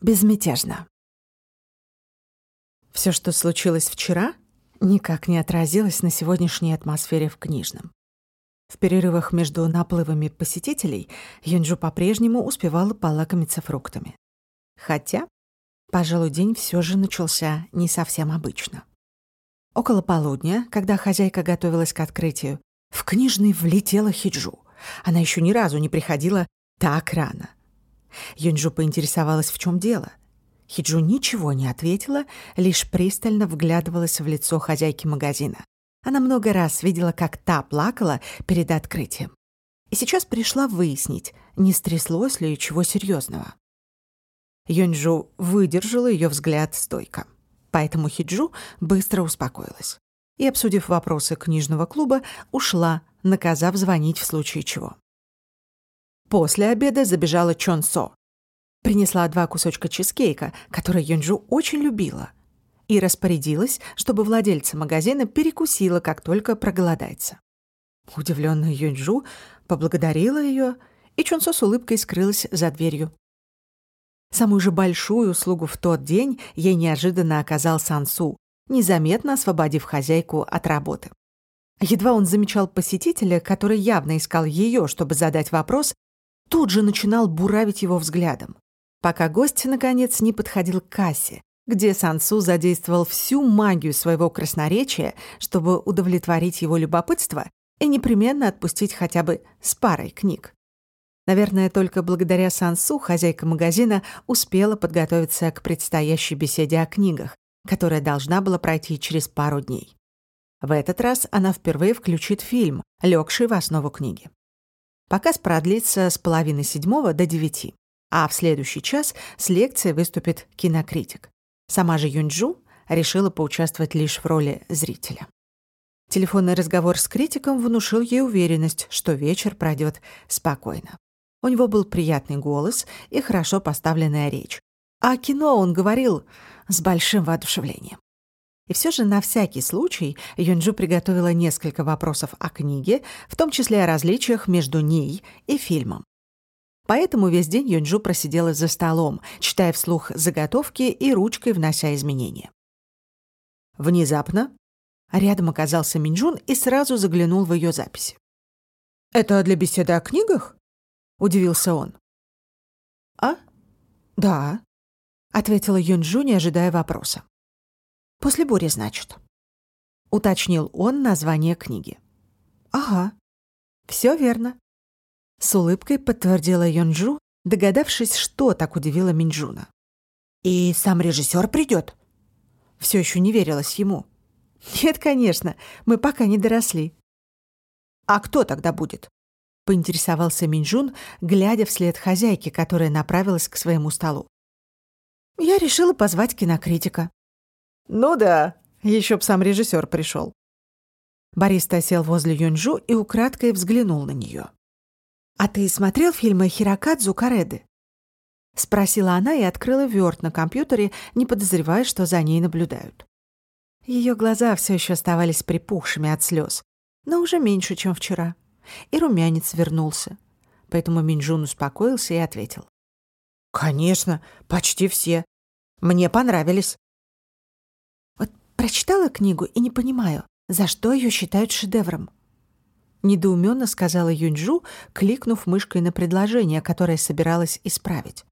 Безмятежно. Все, что случилось вчера, никак не отразилось на сегодняшней атмосфере в книжном. В перерывах между наплывами посетителей Юнджу по-прежнему успевала полакомиться фруктами. Хотя, пожалуй, день все же начался не совсем обычно. Около полудня, когда хозяйка готовилась к открытию, в книжный влетела Хиджу. Она еще ни разу не приходила так рано. Юнджу поинтересовалась, в чем дело. Хиджу ничего не ответила, лишь пристально вглядывалась в лицо хозяйки магазина. Она много раз видела, как та плакала перед открытием. И сейчас пришла выяснить, не стряслось ли чего серьезного. Юнджу выдержала ее взгляд стойко. Поэтому Хиджу быстро успокоилась. И, обсудив вопросы книжного клуба, ушла, наказав звонить в случае чего. После обеда забежала Чон Со. Принесла два кусочка чизкейка, которые Юнджу очень любила, и распорядилась, чтобы владельца магазина перекусила, как только проголодается. Удивленная Юнджу поблагодарила ее, и Чонсо с улыбкой скрылась за дверью. Самую же большую услугу в тот день ей неожиданно оказал Сансу, незаметно освободив хозяйку от работы. Едва он замечал посетителя, который явно искал ее, чтобы задать вопрос, тут же начинал буравить его взглядом, пока гость, наконец, не подходил к кассе, где Сансу задействовал всю магию своего красноречия, чтобы удовлетворить его любопытство и непременно отпустить хотя бы с парой книг. Наверное, только благодаря Сансу хозяйка магазина успела подготовиться к предстоящей беседе о книгах, которая должна была пройти через пару дней. В этот раз она впервые включит фильм, легший в основу книги. Показ продлится с половины седьмого до девяти, а в следующий час с лекцией выступит кинокритик. Сама же Юнджу решила поучаствовать лишь в роли зрителя. Телефонный разговор с критиком внушил ей уверенность, что вечер пройдет спокойно. У него был приятный голос и хорошо поставленная речь. А кино он говорил с большим воодушевлением. И все же на всякий случай Юнджу приготовила несколько вопросов о книге, в том числе о различиях между ней и фильмом. Поэтому весь день Юнджу просидела за столом, читая вслух заготовки и ручкой внося изменения. Внезапно рядом оказался Минджун и сразу заглянул в ее записи. «Это для беседы о книгах?» — удивился он. «А? Да», — ответила Юнджу, не ожидая вопроса. После бури, значит. Уточнил он название книги. Ага, все верно. С улыбкой подтвердила Йонджу, догадавшись, что так удивило Минджуна. И сам режиссер придет? Все еще не верилось ему. Нет, конечно, мы пока не доросли. А кто тогда будет? Поинтересовался Минджун, глядя вслед хозяйки, которая направилась к своему столу. Я решила позвать кинокритика. «Ну да, еще б сам режиссер пришел». Борис сел возле Юнджу и украдкой взглянул на нее. «А ты смотрел фильмы Хирокадзу Кареды?» Спросила она и открыла вёрт на компьютере, не подозревая, что за ней наблюдают. Ее глаза все еще оставались припухшими от слез, но уже меньше, чем вчера. И румянец вернулся. Поэтому Минджун успокоился и ответил. «Конечно, почти все. Мне понравились. Прочитала книгу и не понимаю, за что ее считают шедевром. Недоуменно сказала Юнджу, кликнув мышкой на предложение, которое собиралась исправить.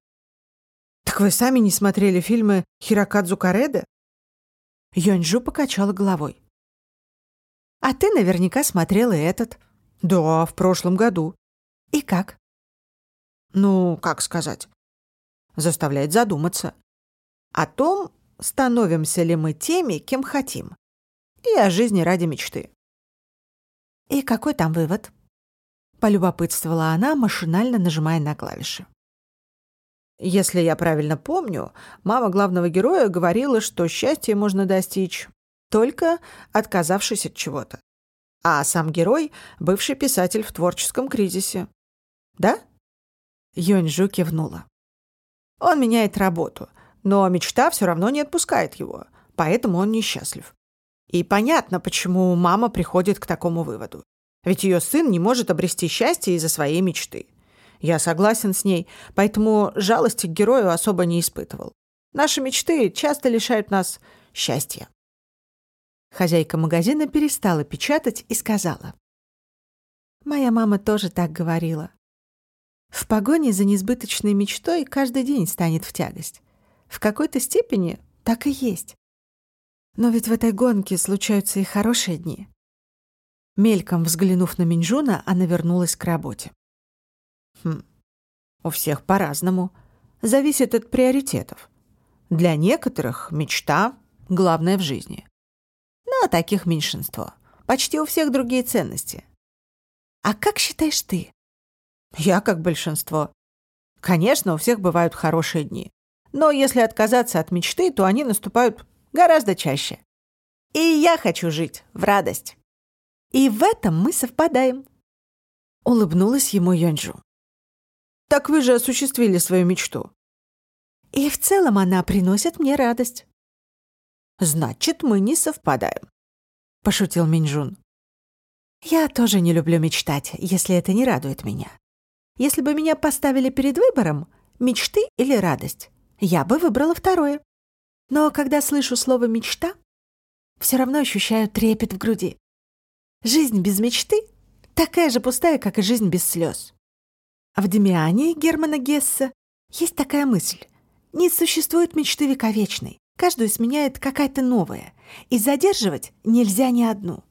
«Так вы сами не смотрели фильмы Хирокадзу Кареде?» Юнджу покачала головой. «А ты наверняка смотрела этот». «Да, в прошлом году». «И как?» «Ну, как сказать?» Заставляет задуматься. О том, становимся ли мы теми, кем хотим, и о жизни ради мечты. «И какой там вывод?» — полюбопытствовала она, машинально нажимая на клавиши. Если я правильно помню, мама главного героя говорила, что счастье можно достичь, только отказавшись от чего-то. А сам герой — бывший писатель в творческом кризисе. Да? Юньжу кивнула. Он меняет работу, но мечта все равно не отпускает его, поэтому он несчастлив. И понятно, почему мама приходит к такому выводу. Ведь ее сын не может обрести счастье из-за своей мечты. Я согласен с ней, поэтому жалости к герою особо не испытывал. Наши мечты часто лишают нас счастья. Хозяйка магазина перестала печатать и сказала. Моя мама тоже так говорила. В погоне за несбыточной мечтой каждый день станет в тягость. В какой-то степени так и есть. Но ведь в этой гонке случаются и хорошие дни. Мельком взглянув на Минджуна, она вернулась к работе. Хм, у всех по-разному. Зависит от приоритетов. Для некоторых мечта — главное в жизни. Но таких меньшинство. Почти у всех другие ценности. А как считаешь ты? Я как большинство. Конечно, у всех бывают хорошие дни. Но если отказаться от мечты, то они наступают гораздо чаще. И я хочу жить в радость. И в этом мы совпадаем. Улыбнулась ему Йонджу. Так вы же осуществили свою мечту. И в целом она приносит мне радость. Значит, мы не совпадаем, пошутил Минджун. Я тоже не люблю мечтать, если это не радует меня. Если бы меня поставили перед выбором, мечты или радость, я бы выбрала второе. Но когда слышу слово «мечта», все равно ощущаю трепет в груди. Жизнь без мечты такая же пустая, как и жизнь без слез. В Демиане Германа Гесса есть такая мысль. Не существует мечты вековечной. Каждую сменяет какая-то новая. И задерживать нельзя ни одну.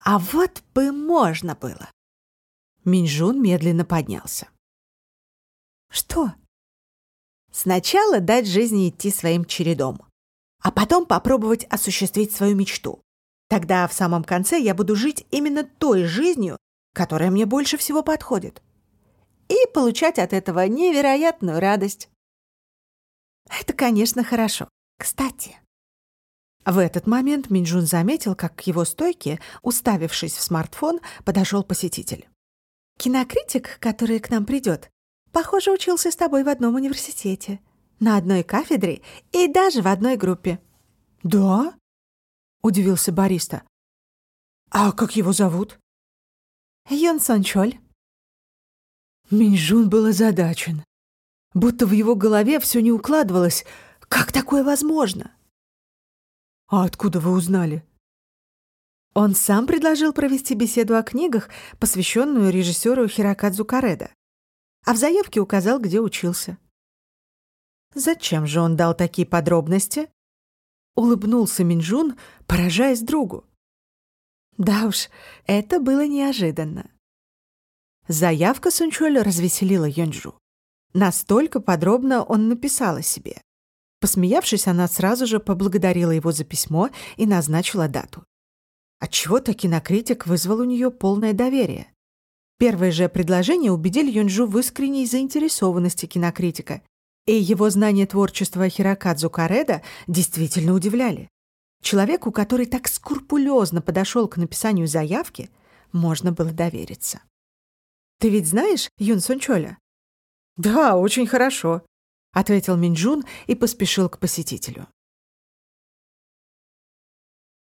А вот бы можно было. Минжун медленно поднялся. Что? Сначала дать жизни идти своим чередом, а потом попробовать осуществить свою мечту. Тогда в самом конце я буду жить именно той жизнью, которая мне больше всего подходит и получать от этого невероятную радость. Это, конечно, хорошо. Кстати. В этот момент Минджун заметил, как к его стойке, уставившись в смартфон, подошел посетитель. Кинокритик, который к нам придет, похоже, учился с тобой в одном университете, на одной кафедре и даже в одной группе. Да? Удивился бариста. А как его зовут? Юн Сон Чоль. Минжун был озадачен. Будто в его голове все не укладывалось. Как такое возможно? «А откуда вы узнали?» Он сам предложил провести беседу о книгах, посвященную режиссеру Хирокадзу Кареда, а в заявке указал, где учился. Зачем же он дал такие подробности? Улыбнулся Минжун, поражаясь другу. Да уж, это было неожиданно. Заявка Сунчоля развеселила Йонджу. Настолько подробно он написал о себе. Посмеявшись, она сразу же поблагодарила его за письмо и назначила дату. Отчего-то кинокритик вызвал у нее полное доверие. Первые же предложения убедили Юнджу в искренней заинтересованности кинокритика, и его знания творчества Хирокадзу Кареда действительно удивляли. Человеку, который так скрупулезно подошел к написанию заявки, можно было довериться. Ты ведь знаешь Юн Сунчоля?» «Да, очень хорошо», — ответил Минджун и поспешил к посетителю.